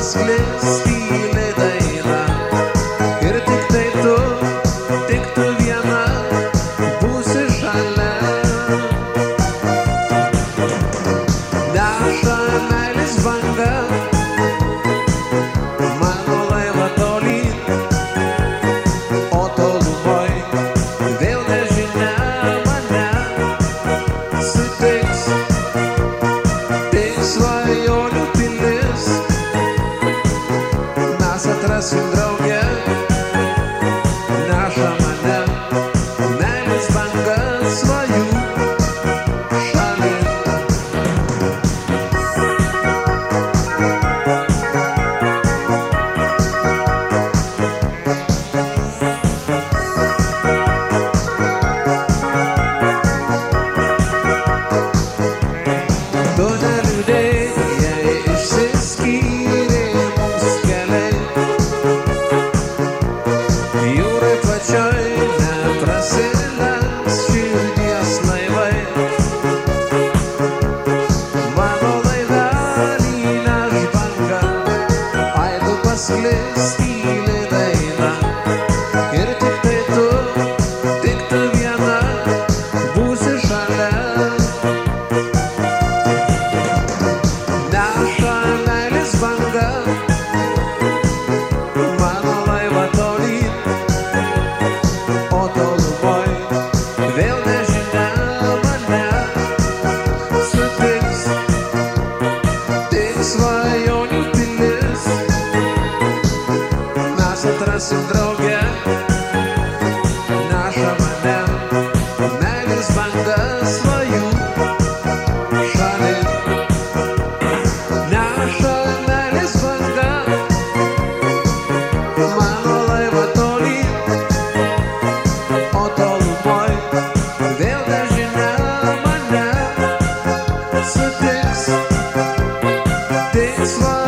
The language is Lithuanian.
Let's. mįslės tyli daina. Ir tik tai tu, tik tu viena, būsi šalia. Neša meilės banga, mano laivą toli, o toluboj vėl nežinia mane. Sutiks, tik svajonė. mūsų draugė, neša mane, meilės banga svajų šalin. Neša meilės banga, mano laivą toli, o tolumoj vėl nežinia mane sutiks. Tikslas.